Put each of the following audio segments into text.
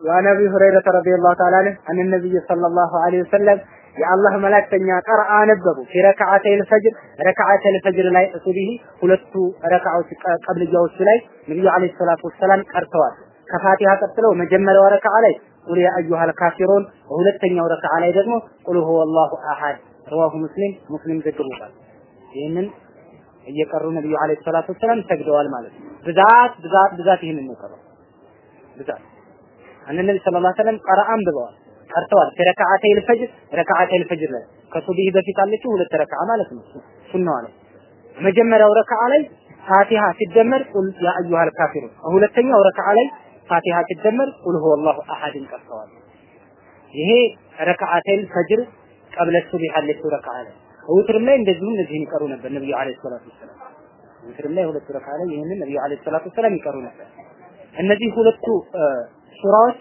وعن ابي هريره رضي الله تعالى عنه عن النبي صلى الله عليه وسلم የአላህ መላእክተኛ ቀርአ ነበሩ ፊ ረከዓተይል ፈጅር ረከዓተይል ፈጅር ላይ ሱብሂ ሁለቱ ረከዓዎች ቀብልያዎቹ ላይ ነብዩ አለይሂ ሰላቱ ወሰላም ቀርተዋል። ከፋቲሃ ቀጥለው መጀመሪያው ረከዓ ላይ ቁል ያ አዩሃል ካፊሩን፣ በሁለተኛው ረከዓ ላይ ደግሞ ቁል ሁወ አላሁ አሐድ ረዋሁ ሙስሊም ሙስሊም ዘግቦታል። ይህንን እየቀሩ ነብዩ አለይሂ ሰላቱ ወሰላም ሰግደዋል ማለት ነው። ብዛት ብዛት ብዛት ይህንን ነው ቀረው ብዛት አነ ነብይ ሰለላሁ ዐለይሂ ወሰለም ቀርአን ብለዋል ቀርተዋል። ረካዓተይል ፈጅር ረካዓተይል ፈጅር ላይ ከሱብሂ በፊት አለችው ሁለት ረካዓ ማለት ነው። ሱናዋ ላይ መጀመሪያው ረካዓ ላይ ፋቲሃ ሲደመር ቁል ያ አዩሃል ካፊሩን፣ ሁለተኛው ረካዓ ላይ ፋቲሃ ሲደመር ቁል ሁወ አላሁ አሐድን ቀርተዋል። ይሄ ረካዓተይል ፈጅር ቀብለ ሱብሂ አለችው ረካዓ ላይ ውትርም ላይ እንደዚሁ እነዚህን ይቀሩ ነበር ነብዩ አለይሂ ሰላቱ ወሰላም። ውትርም ላይ ሁለቱ ረካዓ ላይ ይህንን ነብዩ አለይሂ ሰላቱ ወሰላም ይቀሩ ነበር። እነዚህ ሁለቱ ሱራዎች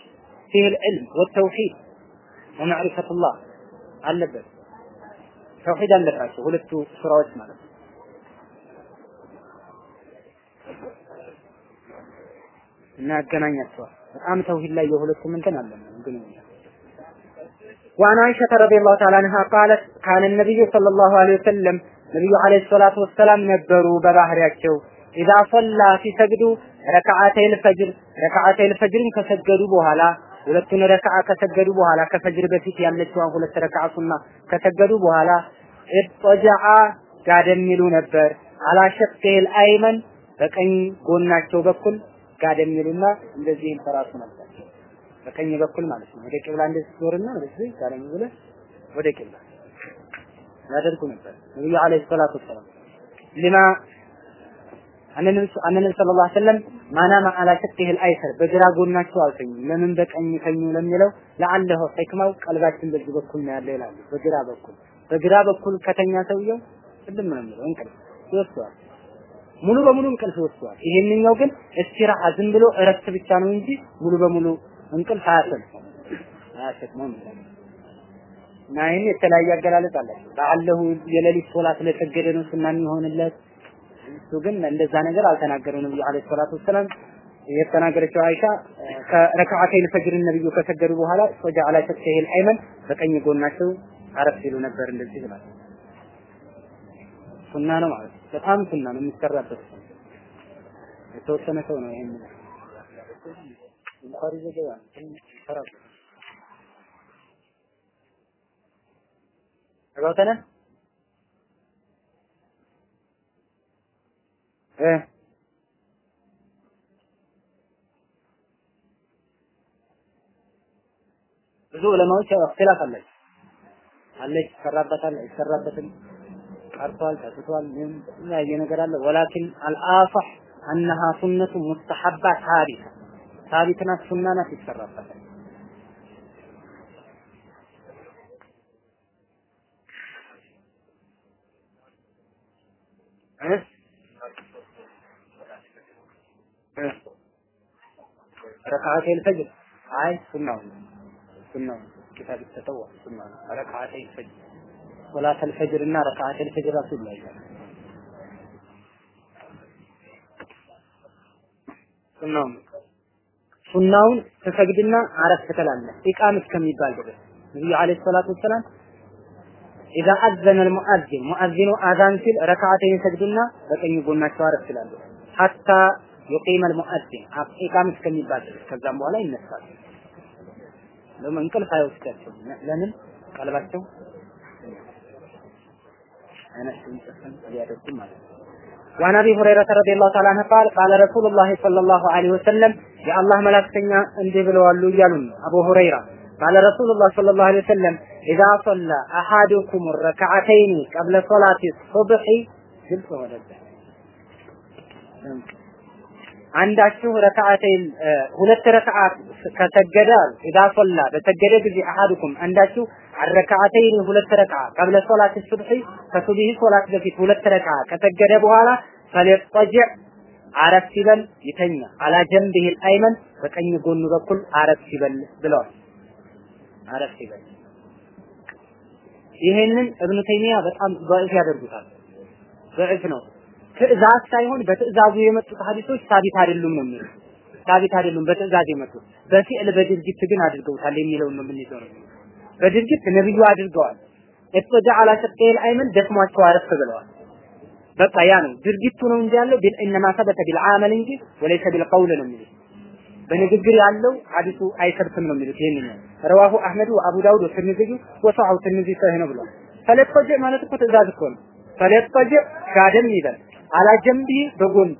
ፊህል ዒልም ወተውሂድ ወማዕሪፈቱላህ አለበት ተውሂድ አለባቸው ሁለቱ ሱራዎች ማለት ነው። እና ያገናኛቸዋል። በጣም ተውሂድ ላይ የሁለቱም እንትን አለ ግንኙነት وعن عائشة رضي الله تعالى عنها قالت كان النبي صلى الله عليه وسلم ነብዩ አለይሂ ሰላቱ ወሰላም ነበሩ በባህሪያቸው ኢዛ ሶላ ሲሰግዱ ረከዓተይል ፈጅር ረከዓተይል ፈጅርን ከሰገዱ በኋላ ሁለቱን ረከዓ ከሰገዱ በኋላ ከፈጅር በፊት ያለችዋን ሁለት ረከዓ ሱና ከሰገዱ በኋላ እጦጃአ ጋደም ይሉ ነበር። አላ ሸቅል አይመን በቀኝ ጎናቸው በኩል ጋደም ይሉና እንደዚህ ይንፈራሱ ነበር። በቀኝ በኩል ማለት ነው። ወደ ቂብላ እንደዚህ ዞርና ወደዚህ ጋደም ብለ ወደ ቂብላ ያደርጉ ነበር ነብዩ አለይሂ ሰላቱ ወሰላም ሊማ አነነቢ አነነቢ ሰለላሁ ዐለይሂ ወሰለም ማናማ አላ ሸቅህ አይሰር በግራ ጎናቸው አልተኙም። ለምን በቀኝ ተኙ ለሚለው ለአለሁ ሕክማው ቀልባችን በዚህ በኩል ነው ያለው ይላሉ። በግራ በኩል በግራ በኩል ከተኛ ሰውየው ቅድም ነው የሚለው እንቅልፍ ይወስደዋል። ሙሉ በሙሉ እንቅልፍ ይወስደዋል። ይሄንኛው ግን እስቲራሃ ዝም ብሎ እረፍት ብቻ ነው እንጂ ሙሉ በሙሉ እንቅልፍ አያሰጥም አያሰጥም እና ይህን የተለያየ አገላለጽ አላቸው። ለአለሁ የሌሊት ሶላት ለሰገደ ነው ሱና የሚሆንለት እሱ ግን እንደዛ ነገር አልተናገረው ነብዩ አለይሂ ሰላቱ ወሰላም የተናገረችው አይሻ ከረካዓተይል ፈጅር ነብዩ ከሰገዱ በኋላ ወጃ አላ ሸቅሂል አይመን በቀኝ ጎናቸው አረፍ ሲሉ ነበር እንደዚህ ብላል። ሱና ነው ማለት በጣም ሱና ነው የሚሰራበት። የተወሰነ ሰው ነው ይሄን البخاري زي جوان كلمة الفراغ أجوتنا؟ إيه؟ بزوء لما وجه اختلاف الله عليك سرابة سرابة أرطال تسطوال من لا ينقر ولكن الآصح أنها سنة مستحبة حارثة ታሪክ ናት ሱና ናት ይሰራበታል እ ረካዓተይል ፈጅር አይ ሱናው ሱናው ኪታብ ተጠዋ ሱና ረካዓተይል ፈጅር ሶላተል ፈጅር እና ረካዓተል ፈጅር ራሱ ይለያያል። ሱናውን ሱናውን ተሰግድና አረፍ ትላለህ ኢቃም እስከሚባል ድረስ ነብዩ አለይሂ ሰላቱ ወሰላም ኢዛ አዘነ المؤذن ሙአዚኑ አዛን ሲል ረካዓተይን ሰግዱና በቀኝ ጎናቸው አረፍ ይላሉ ሐታ يقيم المؤذن ኢቃም እስከሚባል ድረስ ከዛም በኋላ ይነሳል። ለምን እንቅልፍ አይወስዳቸውም። ለምን ቀልባቸው አይናቸውን ጨፈን ሊያደርጉ ማለት ነው። وعن ابي هريره رضي الله تعالى عنه قال قال رسول الله صلى الله عليه وسلم يا الله መላእክተኛ እንዲህ ብለዋሉ እያሉን አቡ ሁረይራ قال رسول الله صلى الله عليه وسلم اذا صلى احدكم الركعتين قبل صلاه الصبح ግልጽ ወደደ አንዳችሁ ረካዓተይን ሁለት ረካዓት ከሰገደ ኢዛ ሶላ በሰገደ ጊዜ አሐዱኩም አንዳችሁ አረካዓተይን ሁለት ረካዓ ቀብለ ሶላት ሱብሒ ከሱብሒ ሶላት በፊት ሁለት ረካዓ ከሰገደ በኋላ ፈሊጠጅዕ አረፍ ይበል ይተኛ። አላ ጀንቢሂ አልአይመን በቀኝ ጎኑ በኩል አረፍ ይበል ብለዋል። አረፍ ይበል። ይሄንን እብኑ ተይሚያ በጣም ضعيف ያደርጉታል። ضعيف ነው። ትዕዛዝ ሳይሆን በትዕዛዙ የመጡት ሐዲሶች ሳቢት አይደሉም ነው የሚሉት። ሳቢት አይደሉም በትዕዛዝ የመጡት በፊዕል በድርጊት ግን አድርገውታል የሚለውን ነው የምንይዘው ነው። በድርጊት ነብዩ አድርገዋል። እጥጃ አላ ሸቀል አይመን ደክሟቸው አረፍ ብለዋል። በቃ ያ ነው ድርጊቱ ነው እንጂ ያለው ኢነማ ሰበተ ቢልዓመል እንጂ ወለይሰ ቢልቀውል ነው የሚሉት። በንግግር ያለው ሐዲሱ አይሰብትም ነው የሚሉት። ይሄን ነው ረዋሁ አህመድ ወአቡ ዳውድ ወትርሚዚ ወሰሐው ትርሚዚ ሰሂህ ነው ብሏል። ፈለጥፈጅ ማለት እኮ ትእዛዝ እኮ ነው። ፈለጥፈጅ ጋደም ይበል አላ ጀንቢ በጎን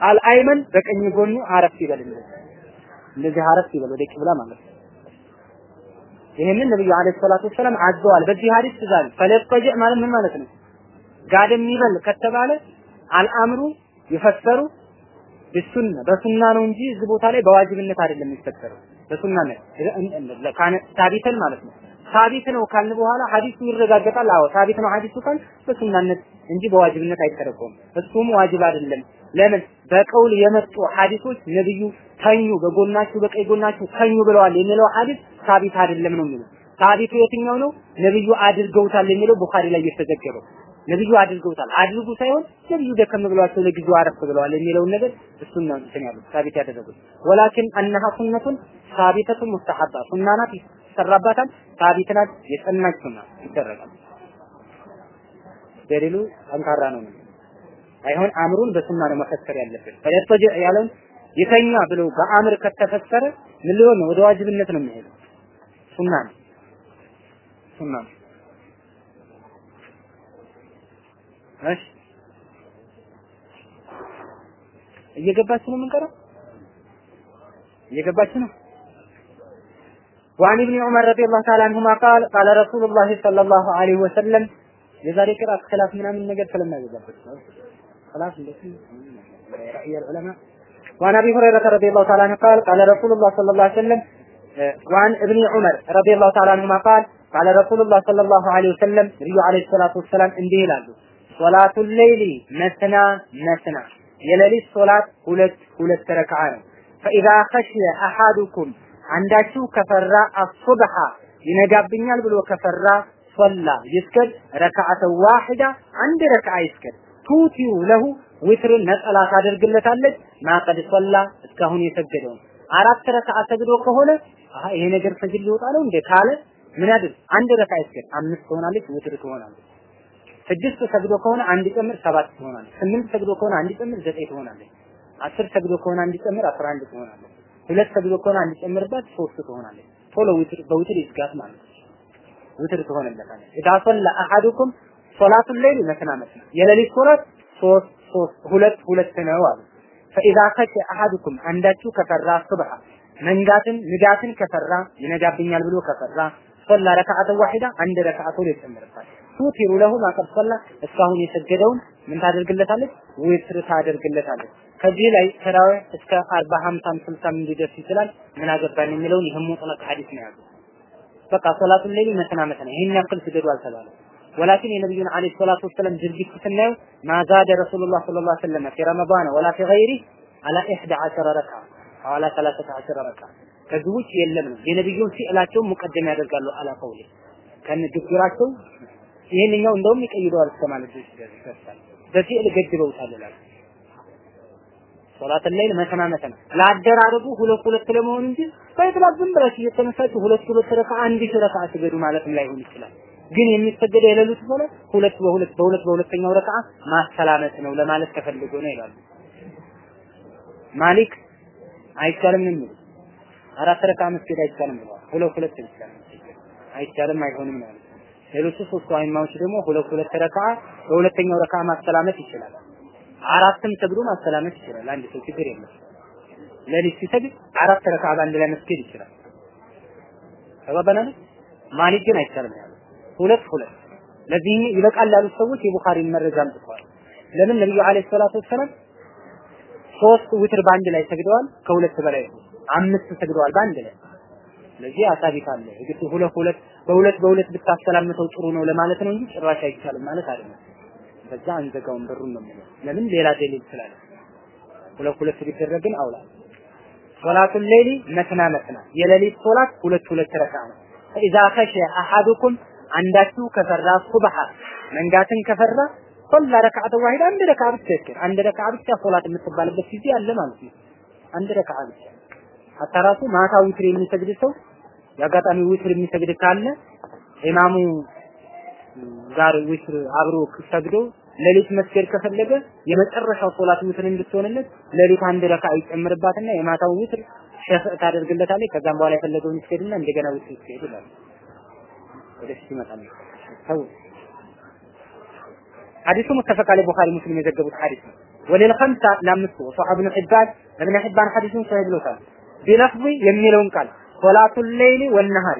አልአይመን በቀኝ ጎኑ አረፍ ይበል እንደዚህ አረፍ ይበል ወደ ቂብላ ማለት ነው። ይህንን ነብዩ አለይሂ ሰላቱ ወሰላም አዘዋል። በዚህ ሐዲስ ትእዛዝ ፈለጥፈጅ ማለት ምን ማለት ነው? ጋደም ይበል ከተባለ አልአምሩ የፈሰሩ በሱና በሱና ነው እንጂ እዚህ ቦታ ላይ በዋጅብነት አይደለም የሚፈሰረው በሱና ነው። ማለት ነው። ሳቢት ነው ካልን በኋላ ሐዲሱ ይረጋገጣል። አዎ ሳቢት ነው ሐዲሱ ካል በሱናነት እንጂ በዋጅብነት አይተረጎም እሱም ዋጅብ አይደለም። ለምን? በቀውል የመጡ ሐዲሶች ነብዩ ተኙ በጎናችሁ በቀኝ ጎናችሁ ተኙ ብለዋል የሚለው ሐዲስ ሳቢት አይደለም ነው የሚለው። ሳቢቱ የትኛው ነው? ነብዩ አድርገውታል የሚለው ቡኻሪ ላይ የተዘገበው ነብዩ አድርገውታል። አድርጉ ሳይሆን ነብዩ ደከም ብለዋቸው ለጊዜው አረፍ ብለዋል የሚለውን ነገር እሱን ነው እንትን ያሉት ሳቢት ያደረጉት። ወላኪን አነሃ ሱነቱን ሳቢተቱን ሙስተሐባ ሱና ይሰራባታል። ሳቢት የጸናች ሱና ይደረጋል። ደሊሉ ጠንካራ ነው አይሆን አምሩን በሱና ነው መፈሰር ያለበት። ፈለተጀ ያለውን የተኛ ብሎ በአምር ከተፈሰረ ምን ሊሆን ነው? ወደ ዋጅብነት ነው የሚሄደው። ሱና ነው። ሱና ነው እሺ እየገባችሁ ነው የምንቀረው እየገባችሁ ነው وعن ابن عمر رضي الله تعالى عنهما قال قال رسول الله صلى الله عليه وسلم የዛሬ ቅራት خلاف ምናምን ነገር ስለማይገባበት ነው خلاف እንደዚህ رأي العلماء وعن ابي هريره رضي الله تعالى عنه قال قال رسول الله صلى الله عليه وسلم وعن ابن عمر رضي الله تعالى عنهما قال قال رسول الله صلى الله عليه وسلم ነብዩ አለይሂ ሰላቱ ወሰላም እንዲህ ይላሉ ሶላቱ ሌሊ መስና መስና። የሌሊት ሶላት ሁለት ሁለት ረክዓ ነው። ፈኢዛ ኸሽየ አሐዱኩም አንዳችሁ ከፈራ አሱብሐ ይነጋብኛል ብሎ ከፈራ ሶላ ይስገድ። ረክዓተ ዋሂዳ አንድ ረክዓ ይስገድ። ቱቲሩ ለሁ ዊትርን ነጠላ ታደርግለታለች። ማቀድ ሶላ? እስካሁን የሰገደውን አራት ረክዓ ሰግዶ ከሆነ ይሄ ነገር ፈጅር ሊወጣ ነው እንደ ካለ ምን ያድርግ አንድ ረክዓ ይስገድ። አምስት ትሆናለች ዊትር ትሆናለች ስድስት ሰግዶ ከሆነ አንድ ጨምር ሰባት ትሆናለች። ስምንት ሰግዶ ከሆነ አንድ ጨምር ዘጠኝ ትሆናለች። አስር ሰግዶ ከሆነ አንድ ጨምር አስራ አንድ ትሆናለች። ሁለት ሰግዶ ከሆነ አንድ ጨምርባት ሶስት ትሆናለች። ቶሎ ውትር በውትር ይዝጋት ማለት ነው። ውትር ትሆንለታለች። ኢዳ ሶላ አሐዱኩም ሶላቱን ሌሊ መስና መስና የሌሊት ሶላት ሶስት ሶስት ሁለት ሁለት ነው አሉ። فإذا خشي أحدكم አንዳችሁ ከፈራ الصبح መንጋትን ንጋትን ከፈራ ይነጋብኛል ብሎ ከፈራ صلى ركعة واحدة አንድ ረካዓ ቶሎ ይጨምርበታል። توتر له ما قد صلى እስካሁን የሰገደውን ምን ታደርግለታለች? ዊትር ታደርግለታለች። ከዚህ ላይ ተራዊህ እስከ 40 50 60 ሊደርስ ይችላል። ምን አገባን የሚለውን ይህም مطلق ሐዲስ ነው ያለው። በቃ صلاة الليل مثنى مثنى ይሄን ያክል ስገዱ አልተባለም። ولكن የነብዩን عليه الصلاة والسلام ድርጊት ስናየው ማዛደ ረሱሉላህ ሰለላሁ ዐለይሂ ወሰለም ፊ ረመዳን ወላ ፊ ገይሪ አላ 11 ረክዓ አላ 13 ረክዓ ከዚህ ውጭ የለም ነው። የነብዩን ፊዕላቸውን ሙቀደም ያደርጋሉ አላ ቀውሊ ከንግግራቸው ይሄንኛው እንደውም ይቀይረዋል እስከ ማለት ይደርሳል። በፊዕል ገድበውታል ይላል። ሶላት ሌል መተና መተና ለአደራረጉ ሁለት ሁለት ለመሆን እንጂ በይጥላቅ ዝም ብላችሁ እየተነሳችሁ ሁለት ሁለት ረካ አንድ ረካ ስገዱ ማለትም ላይሆን ይችላል። ግን የሚሰገደው የሌሉት ሆነ ሁለት በሁለት በሁለት በሁለተኛው ረካ ማሰላመት ነው ለማለት ተፈልጎ ነው ይላሉ። ማሊክ አይቻልም ነው አራት ረካ መስገድ አይቻልም ብለዋል። ሁለት ሁለት ይቻላል። አይቻልም አይሆንም ነው ሌሎቹ ሶስቱ አይማዎች ደግሞ ሁለት ሁለት ረካ በሁለተኛው ረካ ማሰላመት ይችላል። አራትም ሰግዶ ማሰላመት ይችላል። አንድ ሰው ችግር የለም። ሌሊት ሲሰግድ አራት ረካ በአንድ ላይ መስገድ ይችላል። ተባባናል። ማሊክ ግን አይቻልም ያለው ሁለት ሁለት። ለዚህ ይበቃል ያሉት ሰዎች የቡኻሪን መረጃ አምጥተዋል። ለምን ነብዩ አለይሂ ሰላቱ ወሰላም ሶስት ውትር በአንድ ላይ ሰግደዋል። ከሁለት በላይ አምስት ሰግደዋል በአንድ ላይ ስለዚህ አሳቢ ካለ የግድ ሁለት ሁለት በሁለት በሁለት ብታሰላምተው ጥሩ ነው ለማለት ነው እንጂ ጭራሽ አይቻልም ማለት አይደለም። በዛ አንዘጋውን በሩን ነው የሚለው። ለምን ሌላ ደሊል ስላለ ሁለት ሁለት ቢደረግን አውላ صلاة الليل مثنى مثنى የሌሊት ሶላት ሁለት ሁለት ረካ ነው። إذا خشي أحدكم አንዳችሁ ከፈራ الصبح መንጋትን ከፈራ صلى ركعة واحدة አንድ ረካ ብቻ ይስገድ አንድ ረካ ብቻ ሶላት የምትባልበት ጊዜ አለ ማለት ነው። አንድ ረካ ብቻ حتى ራሱ ማታ ዊትር የሚሰግድ ሰው የአጋጣሚ ዊትር የሚሰግድ ካለ ኢማሙ ጋር ዊትር አብሮ ሰግዶ ሌሊት መስገድ ከፈለገ የመጨረሻው ሶላት ዊትር እንድትሆንለት ሌሊት አንድ ረካ ይጨምርባትና የማታው ዊትር شفع ታደርግለታለች። ከዛም በኋላ የፈለገውን ይስገድና እንደገና ዊትር ይስገድ ይላል። ወደፊት ይመጣል። ተው ሐዲሱ متفق عليه ቡኻሪ ሙስሊም የዘገቡት ሐዲስ ነው። وللخمسة ለአምስቱ وصححه ابن حبان ኢብኑ ሒባን ሐዲሱን ሰሂህ ብሎታል። بلفظ የሚለውን ቃል صلاة الليل والنهار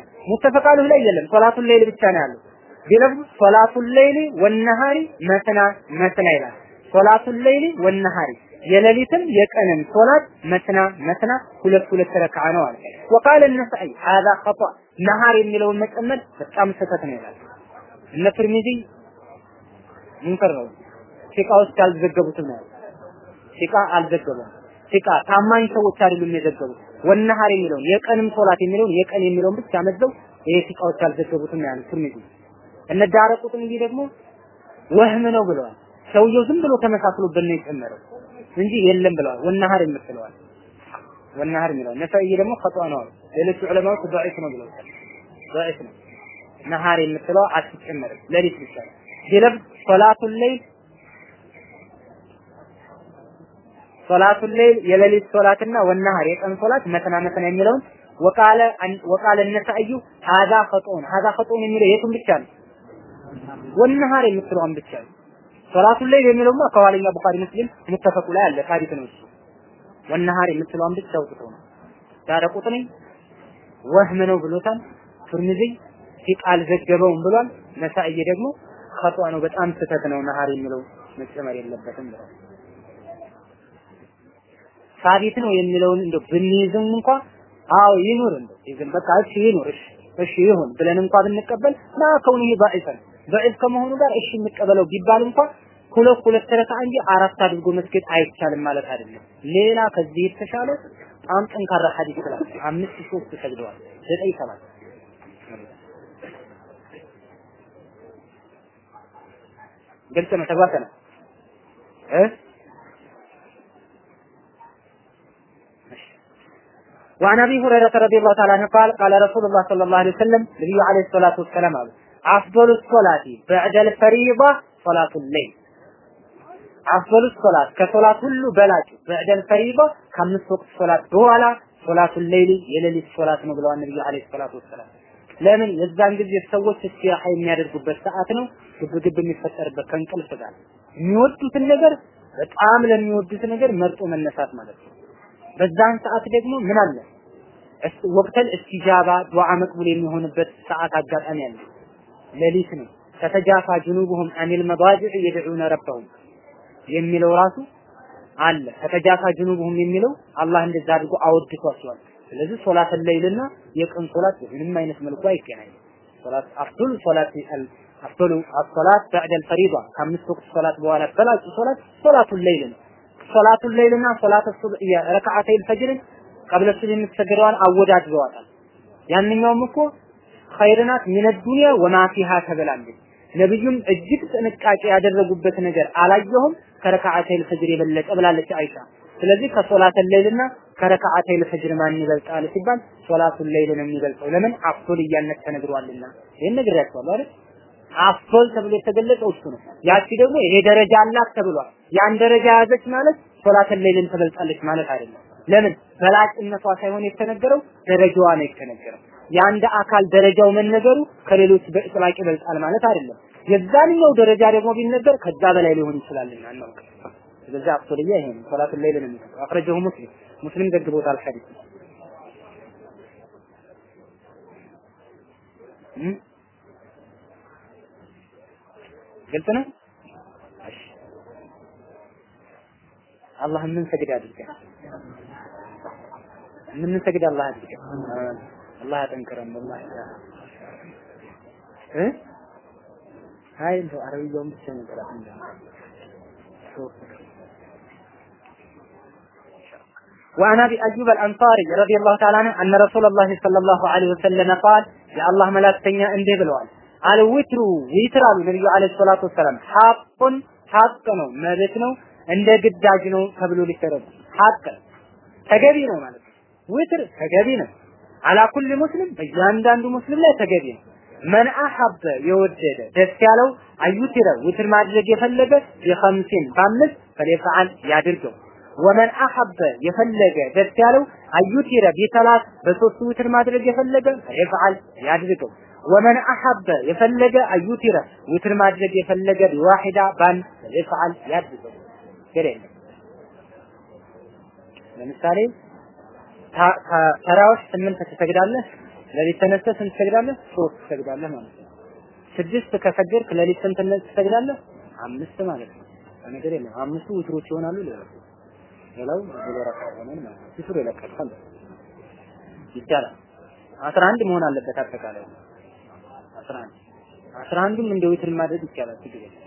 አለሁ ላይ የለም። صلاة الليل ብቻ ነው ያለው። بلفظ صلاة الليل والنهار مثنى مثنى ይላል። صلاة الليل والنهار የሌሊትም የቀንም ሶላት مثنى مثنى ሁለት ሁለት ረክዓ ነው አለ። وقال النسائي هذا خطأ نهار የሚለውን መጨመር በጣም ስህተት ነው ይላል። እነ ትርሚዚ منكر ነው። ثقة ውስጥ አልዘገቡትም ነው። ثقة አልዘገቡም። ثقة ታማኝ ሰዎች አይደሉም የዘገቡት። ወነሃር የሚለውን የቀንም ሶላት የሚለውን የቀን የሚለውን ብቻ መዘው ይሄ ሲቃዎች አልዘገቡትም ነው ያሉት ትርሚዚ። እነ ዳረ ቁጥኒ ደግሞ ወህም ነው ብለዋል። ሰውየው ዝም ብሎ ተመሳስሎብን ነው የጨመረው እንጂ የለም ብለዋል። ወነሃር የምትለዋል ወነሃር የሚለዋል ነሳኢ ደግሞ ኸጧ ነው። ሌሎች ዑለማዎች ضعيف ነው ብለዋል። ضعيف ነው። ነሃር የምትለው አትጨመርም፣ ሌሊት ብቻ ነው። ቢለብስ ሶላቱል ሌይል ሶላቱል ሌይል የሌሊት ሶላትና ወነሃር የቀን ሶላት መተና መተና የሚለውን وقال وقال النسائي هذا خطأ هذا خطأ የሚለው የቱን ብቻ ነው? ወነሃር የምትለውን ብቻ ነው። صلاة الليل የሚለውማ ከኋለኛ ቡኻሪ ሙስሊም ሙተፈቁ ላይ አለ ታሪክ ነው እሱ። ወነሃር የምትለውን ብቻ አውጥተው ነው። ዳረ ቁጥኒ ወህም ነው ብሎታል። ቱርሚዚ ሲቃል ዘገበውን ብሏል። ነሳኢ ደግሞ ኸጧ ነው፣ በጣም ስህተት ነው። ነሃር የሚለው መጨመር የለበትም ብሏል። ሳቢት ነው የሚለውን እንደው ብንይዝም እንኳ አዎ ይኑር እንደው ይዝም በቃ እሺ ይኑር እሺ እሺ ይሁን ብለን እንኳ ብንቀበል ማ ከውኑ ባኢሰን በዒፍ ከመሆኑ ጋር እሺ እንቀበለው ቢባል እንኳ ሁለት ሁለት ረካ እንጂ አራት አድርጎ መስገድ አይቻልም ማለት አይደለም። ሌላ ከዚህ የተሻለ በጣም ጠንካራ ሐዲስ ስላለ አምስት ሶስት ሰግደዋል ዘጠኝ ሰባት ግልጽ ነው? ተግባብተናል? እ? وعن ابي هريره رضي الله تعالى عنه قال قال رسول الله صلى الله عليه وسلم نبي عليه الصلاه والسلام قال افضل الصلاه بعد الفريضه صلاه الليل افضل الصلاه كصلاه ሁሉ በላጭ بعد الفريضه ከአምስት ወቅት ሶላት በኋላ ሶላቱ ሌሊ የሌሊት ሶላት ነው ብለዋል ነብዩ አለይሂ ሰላቱ ወሰላም ለምን የዛን ጊዜ ሰዎች እስቲራሃ የሚያደርጉበት ሰዓት ነው ግብግብ የሚፈጠርበት ከእንቅልፍ ጋር የሚወዱትን ነገር በጣም ለሚወዱት ነገር መርጦ መነሳት ማለት ነው በዛን ሰዓት ደግሞ ምን አለ ወቅተል እስቲጃባ ዱዓ መቅቡል የሚሆንበት ሰዓት አጋጣሚ አለ። ሌሊት ነው። ከተጃፋ ጅኑብሁም አኒል መዳጅዕ የድዑነ ረበሁም የሚለው ራሱ አለ። ከተጃፋ ጅኑብሁም የሚለው አላህ እንደዛ አድርጎ አወድቷቸዋል። ስለዚህ ሶላት ለይልና የቀን ሶላት ምንም አይነት መልኩ አይገናኝም። ሶላት أفضل صلاة أفضل الصلاة بعد الفريضة ከአምስት ወቅት ሶላት በኋላ በላጭ ሶላት ሶላቱን ለይል ነው። ሶላቱል ለይልና ሶላት ሱብህ ركعتي الفجر ን قبل الصبح የምትሰገደዋን አወዳድረዋታል። ያንኛውም እኮ خير من الدنيا وما فيها ተብላለች። ነብዩም እጅግ ጥንቃቄ ያደረጉበት ነገር አላየሁም ከ ركعتي الفجر የበለጠ ብላለች አይሻ። ስለዚህ ከሶላት ለይልና ከረካዓተይል ፈጅር ማን ይበልጣል ሲባል ሶላቱል ለይል ነው የሚበልጠው። ለምን አፍቶል እያነት ተነግሯልና። ይሄን ነግሬያቸዋለሁ አይደል? አፍል ተብሎ የተገለጸው እሱ ነው። ያቺ ደግሞ ይሄ ደረጃ አላት ተብሏል። ያን ደረጃ ያዘች ማለት ሶላተል ሌይልን ትበልጣለች ማለት አይደለም። ለምን በላጭነቷ ሳይሆን የተነገረው ደረጃዋ ነው የተነገረው። የአንድ አካል ደረጃው መነገሩ ከሌሎች በጥላቅ ይበልጣል ማለት አይደለም። የዛንኛው ደረጃ ደግሞ ቢነገር ከዛ በላይ ሊሆን ይችላልና እናውቅ። ስለዚህ አፍሶልያ ይሄ ነው ሶላተል ሌይልን የሚጠቅሰው አክረጀሁ ሙስሊም ሙስሊም ዘግቦታል ሐዲስ قلت أنا؟ الله من سجد عدلك من سجد الله عدلك الله تنكر ان الله يا إيه؟ هاي انت عربي يوم بسنة قرأت من وعن أبي أيوب الأنصاري رضي الله تعالى عنه أن رسول الله صلى الله عليه وسلم قال يا الله ملاك تنيا اندي بالوالد. አልዊትሩ ዊትር አሉ ነብዩ አለይሂ ሰላቱ ወሰላም ሐቁን ሀቅ ነው፣ መብት ነው፣ እንደ ግዳጅ ነው ተብሎ ሊተረጎም ሀቅ ተገቢ ነው ማለት ነው። ውትር ተገቢ ነው። አላ ኩል ሙስሊም በእያንዳንዱ ሙስሊም ላይ ተገቢ ነው። መን አሐበ የወደደ ደስ ያለው አዩትረ ውትር ማድረግ የፈለገ የኸምሲን በአምስት ፈሊፈዓል ያድርገው። ወመን አሐበ የፈለገ ደስ ያለው አዩትረ ቢሰላት በሶስቱ ውትር ማድረግ የፈለገ ፈሊፈዓል ያድርገው። ወመን አሐበ የፈለገ አዩትረ ውትር ማድረግ የፈለገ ቢዋሂዳ ባን ፈሊፈዓል ያድርገው። ገሬ ለምሳሌ ተራዎች ስምንት ትሰግዳለህ፣ ለሊት ተነስተህ ስንት ትሰግዳለህ? ሶስት ትሰግዳለህ ማለት ነው። ስድስት ከሰገድክ ለሊት ስንት ትሰግዳለህ? አምስት ማለት ነው። ነገር የለም። አምስቱ ውትሮች ይሆናሉ። ሌላው ሌላው በረካ ይሆናል ማለት ነው። ይቻላል። አስራ አንድ መሆን አለበት አጠቃላይ አስራ አንድ አስራ አንዱም እንደ ውትር ማድረግ ይቻላል። ችግር የለም።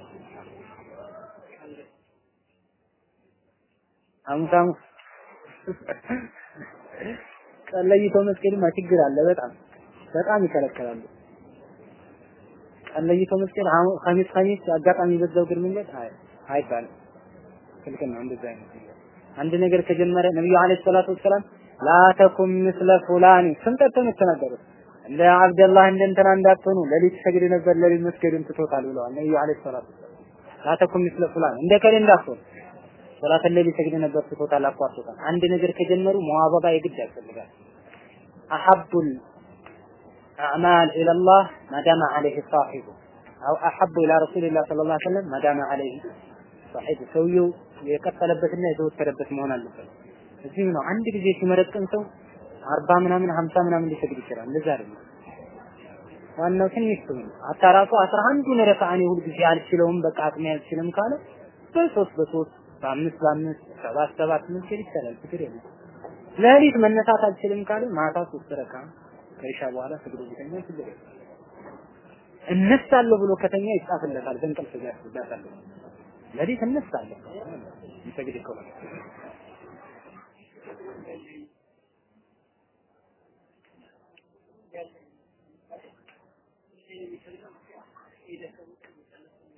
ቀን ለይቶ መስገድማ ችግር አለ። በጣም በጣም ይከለከላሉ። ቀን ለይቶ መስገድ ኸሚስ ኸሚስ አጋጣሚ በዛው ግር መንገድ አይ አይባልም። ክልክል ነው። እንደዛ አይነት አንድ ነገር ከጀመረ ነብዩ አለይሂ ሰላቱ ወሰላም لا مثل فلان ነው የተናገሩት። እንደ አብደላህ እንደ እንትና እንዳትሆኑ ለሊት ሰግድ ነበር ለሊት መስገድን ትቶታል ብለዋል ነብዩ አለይሂ ሰላቱ ወሰላም። لا تكن مثل فلان እንደ እከሌ እንዳትሆኑ ሶላት ለሊት ሰግድ ነበር ትቶታል፣ አቋርጦታል። አንድ ነገር ከጀመሩ መዋበባ የግድ ያስፈልጋል። አሐቡል አዕማል ኢለላህ ማዳማ ዐለይሂ ሳሒቡ አው አሐቡ ኢላ ረሱሊላህ ሰለላሁ ዐለይሂ ወሰለም ማዳማ ዐለይሂ ሳሒቡ ሰውየው የቀጠለበትና የተወተረበት መሆን አለበት። እዚህ ነው አንድ ጊዜ ሲመረቅን ሰው አርባ ምናምን ሀምሳ ምናምን ሊሰግድ ይችላል። እንደዛ አይደለም። ዋናው ትንሽ ነው። አታራሱ አስራ አንዱን ረካዓን የሁል ጊዜ አልችለውም በቃ አቅሜ አልችልም ካለ በሶስት በሶስት በአምስት በአምስት ሰባት ሰባት መስገድ ይቻላል። ችግር የለም። ሌሊት መነሳት አልችልም ካለ ማታ ሶስት ረካ ከኢሻ በኋላ ሰግዶ ቢተኛ ችግር የለም። እነሳለሁ ብሎ ከተኛ ይጻፍለታል። በእንቅልፍ ጋር ይዳሳለሁ። ሌሊት እነሳለሁ ይሰግድ ከሆነ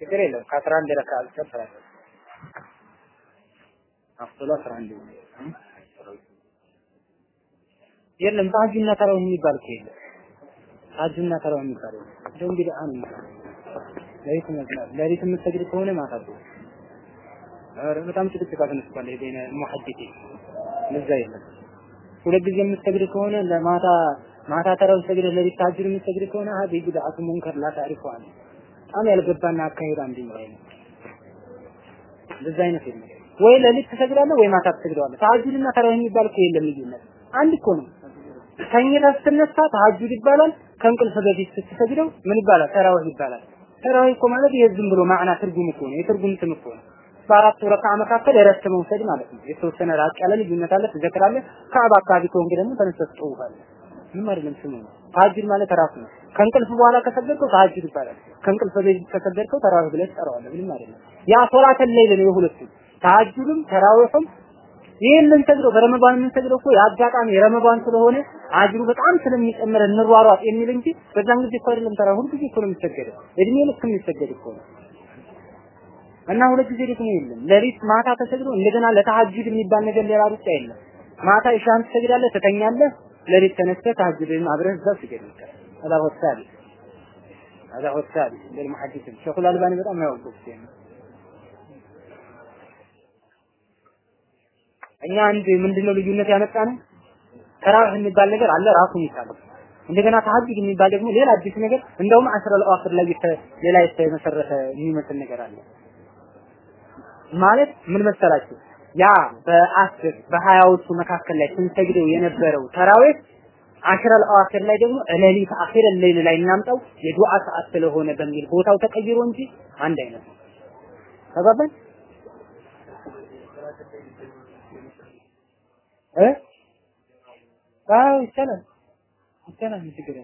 ችግር የለም። ከአስራ አንድ ረካ አልጨፍራለሁ አፍቶላ 11 የለም ታጁና ተራው የሚባል እኮ የለም። ታጁና ተራው የሚባል የለም። እንደው እንግዲህ አን ለሊት መስላት ለሊት የምትሰግድ ከሆነ ማታ በጣም ጭቅጭቅ አስነስቷል። የቤነ ሙሐዲቴ ለዛ የለም። ሁለት ጊዜ የምትሰግድ ከሆነ ለማታ ማታ ተራው ሰግደ ለሊት ታጁን የምትሰግድ ከሆነ ሀዲ ቢድዓቱ ሙንከር ላ ታሪፉ አለ በጣም ያልገባና አካሄድ አንደኛው አይነት እንደዛ አይነት የለም። ወይ ለሊት ትሰግዳለህ ወይ ማታ ትሰግዳለህ። ተሐጁድና ተራዊህ የሚባል እኮ የለም ልዩነት፣ አንድ እኮ ነው። ተኝተህ ስትነሳ ተሐጁድ ይባላል። ከእንቅልፍ በፊት ስትሰግደው ምን ይባላል? ተራዊህ ይባላል። ተራዊህ እኮ ማለት ይሄ ዝም ብሎ ማዕና ትርጉም እኮ ነው፣ የትርጉም ስም እኮ ነው። በአራቱ ረካ መካከል እረፍት መውሰድ ማለት ነው። የተወሰነ ራቅ ያለ ልዩነት አለ፣ ትዘክራለህ። ከአባ አካባቢ ከሆንክ ደግሞ ተነስተህ ትጠውፋለህ። ምንም አይደለም ስሙ ነው። ተሐጁድ ማለት ራሱ ነው። ከእንቅልፍ በኋላ ከሰገድከው ተሐጁድ ይባላል። ከእንቅልፍ በፊት ከሰገድከው ተራዊህ ብለህ ትጠራዋለህ። ምንም አይደለም። ያ ሶላተል ለይል ነው የሁለቱም ተሐጁድም ተራዊህም ይህን የምንሰግደው በረመዳን የምንሰግደው እኮ የአጋጣሚ ረመዳን ስለሆነ አጅሩ በጣም ስለሚጨምር እንሯሯጥ የሚል እንጂ በዛን ጊዜ እኮ አይደለም ተራ ሁል ጊዜ እኮ ነው የሚሰገደው። እድሜ ልክ የሚሰገድ እኮ ነው። እና ሁለት ጊዜ ደግሞ የለም። ሌሊት ማታ ተሰግዶ እንደገና ለተሐጁድ የሚባል ነገር ሌላ ብቻ የለም። ማታ ኢሻን ትሰግዳለህ፣ ትተኛለህ። ሌሊት ተነስተህ ተሐጁድን አብረህ እዛው ስገድ ይቻላል። هذا هو الثالث هذا هو الثالث للمحدثين شيخ الألباني በጣም ያወቁት ነው እኛ አንድ ምንድነው ልዩነት ያመጣ ነው? ተራዊህ የሚባል ነገር አለ ራሱን ይቻላል። እንደገና ተሐጁድ የሚባል ደግሞ ሌላ አዲስ ነገር እንደውም አስረ ለአኺር ላይ ሌላ የተመሰረተ የሚመስል ነገር አለ። ማለት ምን መሰላችሁ? ያ በአስር በሀያዎቹ መካከል ላይ ስንሰግደው የነበረው ተራዊህ አሽረ አልአኺር ላይ ደግሞ ሌሊት አኺር ሌሊት ላይ እናምጣው የዱዓ ሰዓት ስለሆነ በሚል ቦታው ተቀይሮ እንጂ አንድ አይነት ነው። ተባባል እ? አዎ ይቻላል። ይቻላል። ችግር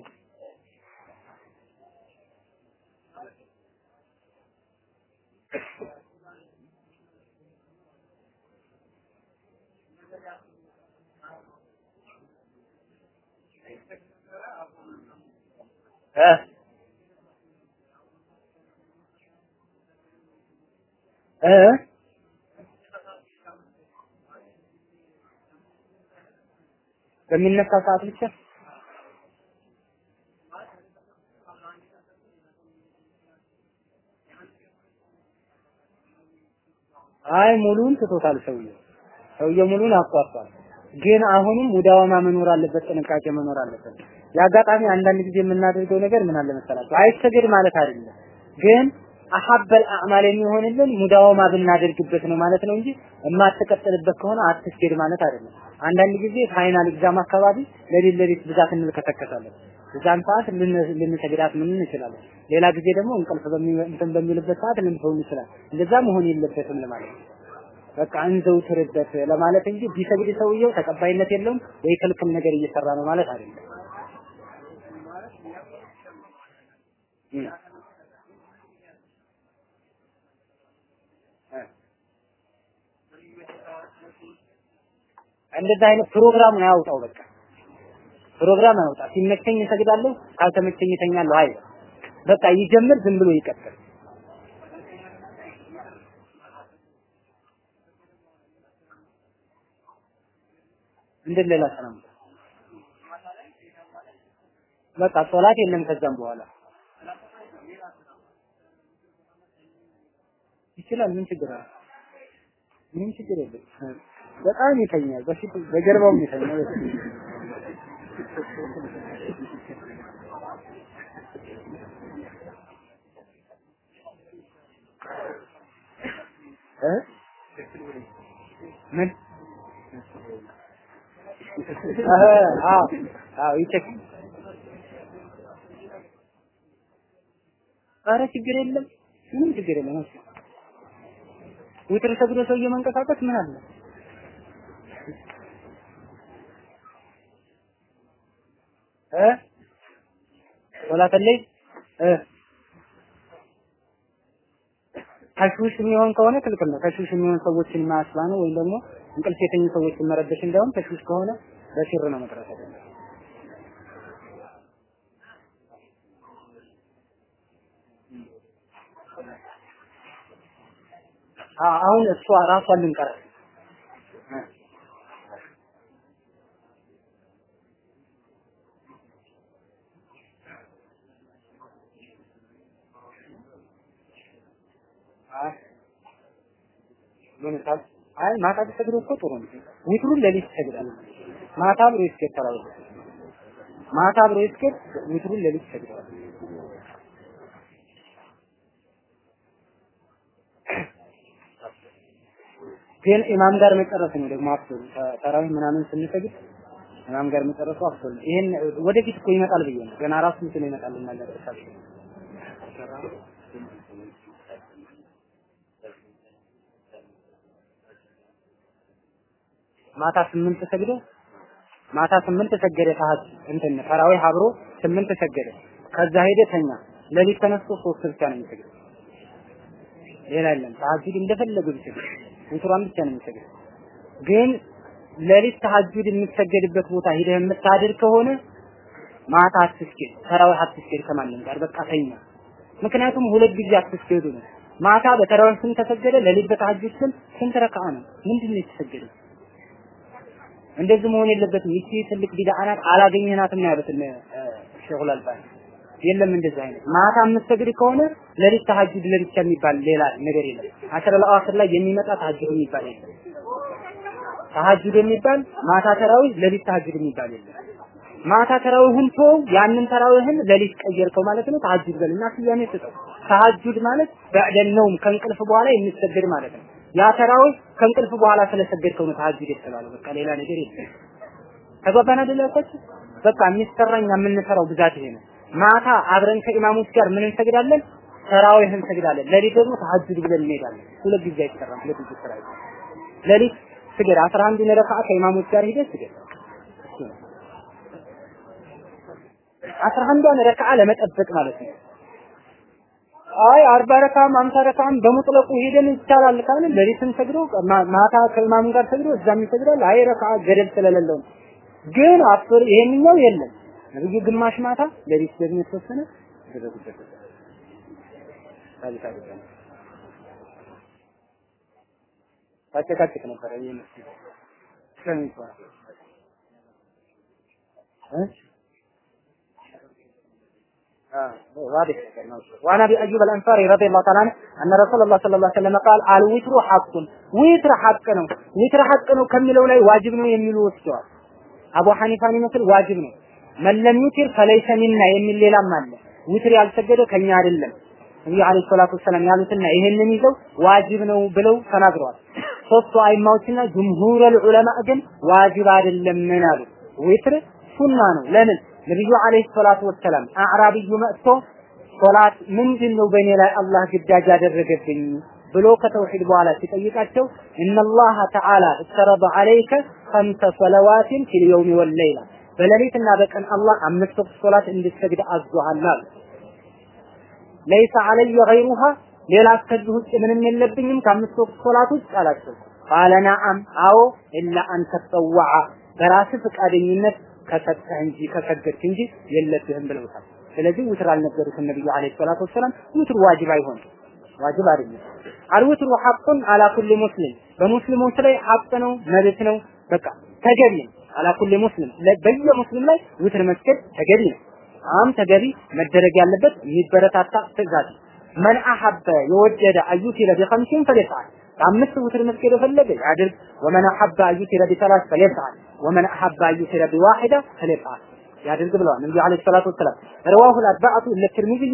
እ በሚነሳ ሰዓት ብቻ አይ ሙሉን ትቶታል ሰውየው ሰውየው ሙሉን አቋርጧል። ግን አሁንም ሙዳዋማ መኖር አለበት፣ ጥንቃቄ መኖር አለበት። የአጋጣሚ አንዳንድ ጊዜ የምናደርገው ነገር ምን አለ መሰላችሁ? አይሰገድ ማለት አይደለም፣ ግን أحب الأعمال የሚሆንልን مداومة ብናደርግበት ነው ማለት ነው እንጂ የማትቀጥልበት ከሆነ አትስገድ ማለት አይደለም። አንዳንድ ጊዜ final exam አካባቢ ለሊት ለሊት ብዛት እንንከተከታለን። እዛን ሰዓት ልንሰግዳት ምን እንችላለን። ሌላ ጊዜ ደግሞ እንቅልፍ እንትን በሚልበት ሰዓት ልንተው እንችላለን። እንደዛ መሆን የለበትም ለማለት ነው። በቃ እንዘውትርበት ለማለት እንጂ ቢሰግድ ሰውየው ተቀባይነት የለውም ወይ ክልክል ነገር እየሰራ ነው ማለት አይደለም። እንደዛ አይነት ፕሮግራም ነው ያውጣው። በቃ ፕሮግራም ያውጣ። ሲመቸኝ እሰግዳለሁ፣ ካልተመቸኝ እተኛለሁ። አይ በቃ ይጀምር፣ ዝም ብሎ ይቀጥል። እንደ ሌላ ሰላም በቃ ሶላት የለም ከዛም በኋላ ይችላል። ምን ችግር አለ? ምን ችግር የለም። በጣም ይተኛል። በፊት በጀርባውም ይተኛል። ምን ኧረ ችግር የለም ምንም ችግር የለም ውትር ሰግዶ ሰውዬ መንቀሳቀስ ምን አለ እ ሶላት እ ተሽዊሽ የሚሆን ከሆነ ክልክል ነው። ተሽዊሽ የሚሆን ሰዎችን ማስባ ነው ወይም ደግሞ እንቅልፍ የተኙ ሰዎችን መረበሽ እንዳውም ተሽዊሽ ከሆነ በሲር ነው መቅረት ያለበት። አሁን እሷ ራሷን ልንቀር ምንታል አይ ማታ ተሰግዶ እኮ ጥሩ ነው። ዊትሩን ሌሊት ይሰግዳል። ማታ ይስገድ ተራው ማታ ብሎ ይስገድ፣ ሌሊት ይሰግዳል። ግን ኢማም ጋር መጨረስ ነው ደግሞ አፍቶል ተራዊ ምናምን ስንሰግድ ኢማም ጋር መጨረሱ አፍቶል ነው። ይሄን ወደፊት እኮ ይመጣል ብዬ ነው። ገና ራሱ እንትን ይመጣል እና ማታ ስምንት ሰግዶ ማታ ስምንት ሰገደ ታሀጅ እንትን ተራዊህ አብሮ ስምንት ሰገደ። ከዛ ሄደ ተኛ። ሌሊት ተነስቶ ሶስት ብቻ ነው የሚሰግደው። ሌላ የለም። ተሀጁድ እንደፈለገ ቢሰግድ ውትሯን ብቻ ነው የሚሰግድ። ግን ሌሊት ተሀጁድ የሚሰገድበት ቦታ ሄደህ የምታድር ከሆነ ማታ አትስገድ፣ ተራዊህ አትስገድ ከማንም ጋር በቃ ተኛ። ምክንያቱም ሁለት ጊዜ አትስገዱ ነው። ማታ በተራዊህ ስንት ተሰገደ? ሌሊት በተሀጁድ ስንት ስንት ረካዓ ነው? ምንድን ነው የተሰገደው? እንደዚህ መሆን የለበትም። ይቺ ትልቅ ቢድዓ ናት። አላገኘናትም ነው ያሉት ሼኹል አልባኒ። የለም እንደዚህ አይነት ማታ የምትሰግድ ከሆነ ሌሊት ተሀጁድ ለብቻ የሚባል ሌላ ነገር የለም። አሸረል አዋኺር ላይ የሚመጣ ተሀጁድ የሚባል የለም። ተሀጁድ የሚባል ማታ ተራዊህ፣ ሌሊት ተሀጁድ የሚባል የለም። ማታ ተራዊህን ቶ ያንን ተራዊህን ሌሊት ቀየርከው ማለት ነው። ተሀጁድ በልና ስያሜ ስጠው። ተሀጁድ ማለት በዕደን ነውም ከእንቅልፍ በኋላ የሚሰገድ ማለት ነው። ያ ተራዊህ ከእንቅልፍ በኋላ ስለሰገድከው ነው ተሀጁድ የተባለው። በቃ ሌላ ነገር የለም። ተግባባን አይደል? በቃ የሚሰራኛ የምንሰራው ብዛት ይሄ ነው። ማታ አብረን ከኢማሞች ጋር ምን እንሰግዳለን? ተራዊህ እንሰግዳለን። ሌሊት ደግሞ ተሀጁድ ብለን እንሄዳለን። ሁለት ጊዜ አይሰራም። ሁለት ጊዜ ስራ ሌሊት ስገድ፣ አስራ አንዱን ረካዓ ከኢማሞች ጋር ሂደህ ስገድ። አስራ አንዷን ረካዓ ለመጠበቅ ማለት ነው። አይ አርባ ረካም አምሳ ረካም በሙጥለቁ ሄደን ይቻላል ካልን ሌሊትን ሰግዶ ማታ ከኢማም ጋር ሰግዶ እዛም ይሰግዳል። አይ ረካዓ ገደብ ስለሌለው ግን አፍር ይሄንኛው የለም። ነብዩ ግማሽ ማታ ሌሊት ደግሞ የተወሰነ ደረጉበት ታሪክ አይደለም። ታጨቃጭቅ ነበር ይሄ መስጊድ ስለሚባል እ واضح وعن ابي ايوب الانصاري رضي الله تعالى عنه ان رسول الله صلى الله عليه وسلم قال الوتر حق وتر حق ነው وتر حق ነው ከሚለው ላይ ዋጅብ ነው የሚሉ ወስደዋል አቡ ሐኒፋን ይመስል ዋጅብ ነው من لم يوتر فليس منا የሚል ሌላም አለ ዊትር ያልሰገደ ከኛ አይደለም ነብዩ አለይሂ ሰላቱ ወሰላም ያሉትና ይሄንን ይዘው ዋጅብ ነው ብለው ተናግረዋል። ሶስቱ አይማዎችና جمهور العلماء ግን ዋጅብ አይደለም ምን አሉ። ዊትር ሱና ነው። ለምን ነብዩ አለይሂ ሰላቱ ወሰላም አዕራቢዩ መጥቶ ሶላት ምንድን በእኔ ላይ አላህ ግዳጅ ያደረገብኝ ብሎ ከተውሂድ በኋላ ሲጠይቃቸው እነላህ ተዓላ እፍተረደ ዐለይከ ኸምሰ ሰለዋትን ፊል ወለይላ በሌሊትና በቀን አላህ አምስት ወቅት ሶላት እንድትሰግድ አዟሃል አሉ። ለይሰ ዐለየ ገይሩሃ ሌላ ከዚህ ውጭ ምንም የለብኝም ከአምስት ወቅት ሶላት ውጭ አላቸው። ቃለ ነዓም አዎ ኢላ አን ተጠወዐ በራስህ ፈቃደኝነት ከሰጠህ እንጂ ከሰገድክ እንጂ የለብህም ብለውታል። ስለዚህ ውትር አልነገሩትም ነብዩ አለይሂ ሰላቱ ወሰላም። ውትር ዋጅብ አይሆንም፣ ዋጅብ አይደለም። አልውትሩ ሐቁን አላ ኩሊ ሙስሊም በሙስሊሞች ላይ ሐቅ ነው፣ መብት ነው፣ በቃ ተገቢ ነው። አላ ኩሊ ሙስሊም በየሙስሊም ላይ ውትር መስገድ ተገቢ ነው። በጣም ተገቢ መደረግ ያለበት የሚበረታታ ትእዛዝ መን አሐበ የወደደ አዩቲረ ቢኸምሲን ፈሊፍዓል በአምስት ውትር መስገድ የፈለገ ያድርግ። ወመን አሐበ አዩቲረ ቢሰላስ ፈሊፍዓል ወመን አሐበ አዩቲረ ቢዋሂዳ ፈሊፍዓል ያድርግ ብለዋል ነብዩ አለይሂ ሰላቱ ወሰላም። ረዋሁ አልአርባዓቱ ኢለ ትርሚዚዩ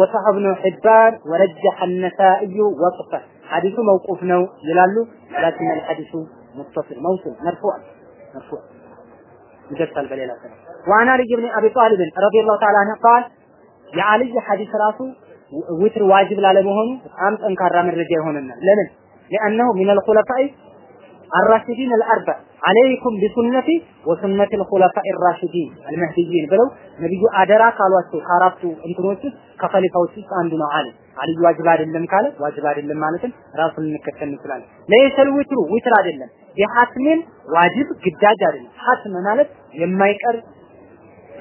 ወሰሐብ ብኑ ሒባን ወረጀሐ አነሳኢዩ ወቅፈ ሐዲሱ መውቁፍ ነው ይላሉ። ላኪን አልሐዲሱ ሙተሲል መውሱል መርፉዕ መርፉዕ ይደርሳል በሌላ ሰነ ዋና ልጅ ብን አቢ ጣሊብ ረዲየላሁ ተዓላ ዐንሁ ቃል የአልይ ሐዲስ ራሱ ዊትር ዋጅብ ላለመሆኑ በጣም ጠንካራ መረጃ ይሆነናል። ለምን? لأنه من الخلفاء الراشدين الأربع عليكم بسنتي وسنة الخلفاء الراشدين المهديين ብለው ነብዩ አደራ ካሏቸው ከአራቱ እንትኖች ውስጥ ከኸሊፋዎች ውስጥ አንዱ ነው አሊ አሊ ዋጅብ አይደለም ካለ ዋጅብ አይደለም ማለትም ራሱን እንከተል እንችላለን። ለይሰል ዊትሩ ዊትር አይደለም የሐትሜን ዋጅብ ግዳጅ አይደለም። ሐትም ማለት የማይቀር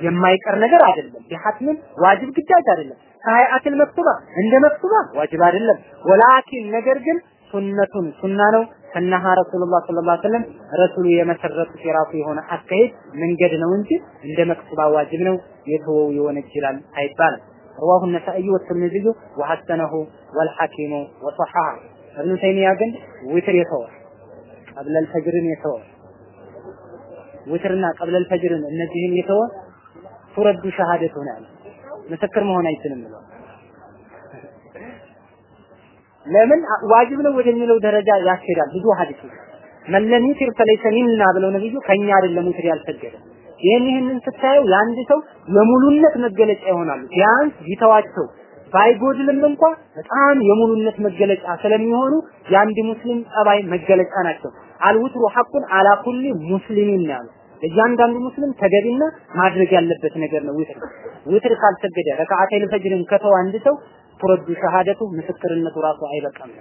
የማይቀር ነገር አይደለም። የሐትምን ዋጅብ ግዳጅ አይደለም። ከሀይአትን መክቱባ እንደ መክቱባ ዋጅብ አይደለም። ወላኪን ነገር ግን ሱነቱን ሱና ነው። ከነሃ ረሱሉላህ ሰለላሁ ዐለይሂ ወሰለም ረሱሉ የመሰረቱት የራሱ የሆነ አካሄድ መንገድ ነው እንጂ እንደ መክቱባ ዋጅብ ነው የተወው ይወነጅላል አይባልም። رواه النسائي والترمذي وحسنه والحاكم وصححه ابن تيمية ግን ዊትር የተወ قبل الفجر የተወ ዊትርና قبل الفجر እነዚህን የተወ ቱረዱ ሸሃደት ሆናል ምስክር መሆን አይችልም ብለው ለምን? ዋጅብ ነው ወደሚለው ደረጃ ያስሄዳል ብዙ ሐዲሶች መለም ዩቲር ፈለይሰ ሚና ብለው ነብዩ ከኛ አይደለም ዊትር ያልሰገደ። ይህን ይህንን ስታየው የአንድ ሰው የሙሉነት መገለጫ ይሆናሉ። ቢያንስ ቢተዋቸው ባይጎድልም እንኳ በጣም የሙሉነት መገለጫ ስለሚሆኑ የአንድ ሙስሊም ጠባይ መገለጫ ናቸው። الوتر حق على كل مسلم ያሉ እያንዳንዱ ሙስሊም ተገቢና ማድረግ ያለበት ነገር ነው። ዊትር ዊትር ካልሰገደ ركعتي الفجر ን ከተወ አንድ ሰው ቱረዱ ሸሃደቱ ምስክርነቱ ራሱ አይበቃም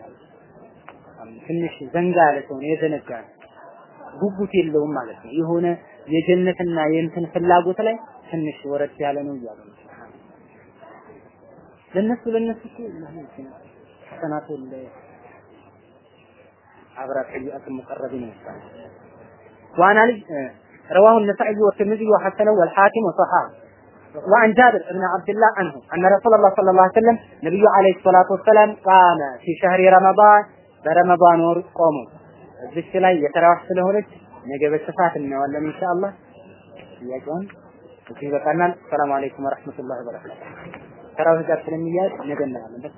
ትንሽ ዘንጋ ያለ ሰው ነው የዘነጋ ጉጉት የለውም ማለት ነው የሆነ የጀነትና የእንትን ፍላጎት ላይ ትንሽ ወረድ ያለ ነው እያሉ ነው ለነሱ ለነሱ ሐሰናቱ አብራ ሰይአት ሙቀረቢን ይባላል ዋና ልጅ رواه النسائي والترمذي وحسنه والحاكم وصححه وعن جابر بن عبد الله عنه أن رسول الله صلى الله عليه وسلم نبي عليه الصلاة والسلام قام في شهر رمضان برمضان ወር ቆሙ እዚች ላይ የተራዋህ ስለሆነች ነገ በስፋት እናየዋለን ኢንሻአላህ ጥያቄውን እዚህ ይበቃናል ሰላም አለይኩም ወራህመቱላሂ ወበረካቱ ተራዊህ ጋር ስለሚያዝ ነገ እናያለን